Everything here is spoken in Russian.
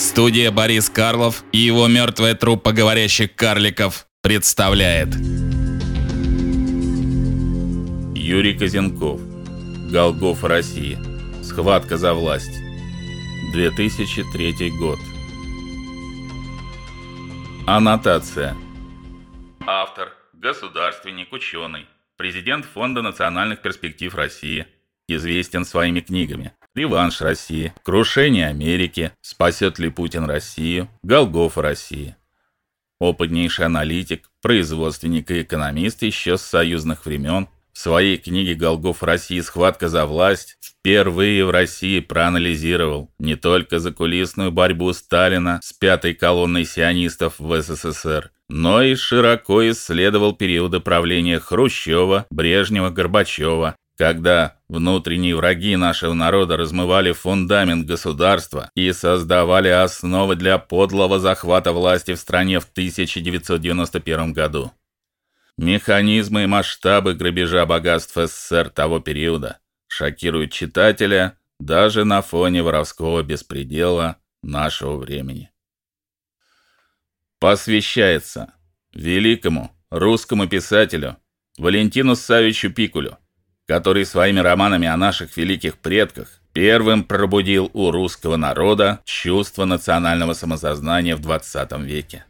Студия Борис Карлов и его мертвая труппа говорящих карликов представляет. Юрий Козенков Голгоф России. Схватка за власть. 2003 год. Аннотация. Автор Государственник, ученый Президент Фонда национальных перспектив России. Известен своими книгами Реванш России, Крушение Америки, Спасет ли Путин Россию, Голгофа России. Опытнейший аналитик, производственник и экономист еще с союзных времен в своей книге Голгоф России. Схватка за власть впервые в России проанализировал не только закулисную борьбу Сталина с пятой колонной сионистов в СССР, но и широко исследовал периоды правления Хрущева, Брежнева, Горбачева, когда внутренние враги нашего народа размывали фундамент государства и создавали основы для подлого захвата власти в стране в 1991 году. Механизмы и масштабы грабежа богатств СССР того периода шокируют читателя даже на фоне воровского беспредела нашего времени. Посвящается великому русскому писателю Валентину Савичу Пикулю который своими романами о наших великих предках первым пробудил у русского народа чувство национального самосознания в 20 веке.